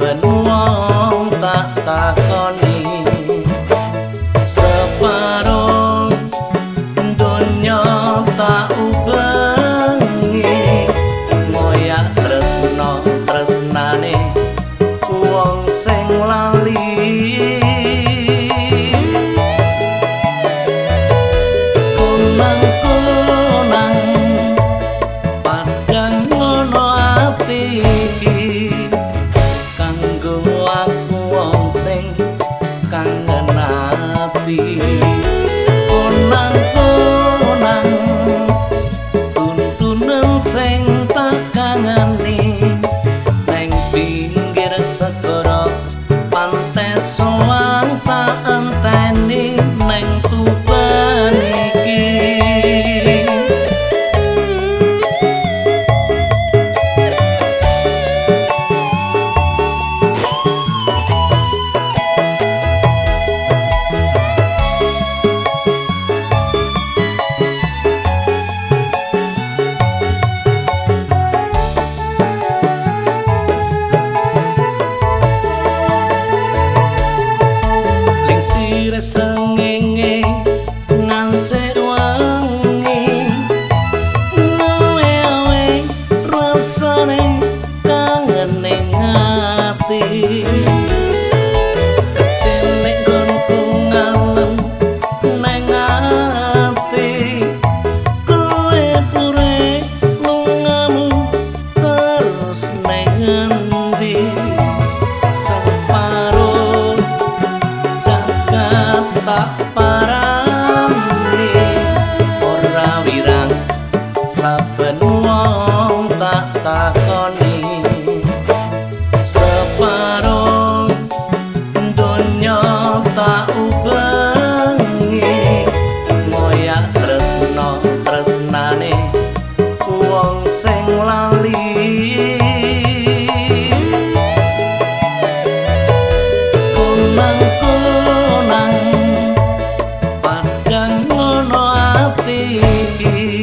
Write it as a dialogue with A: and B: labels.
A: Benuang tak takon Me. para की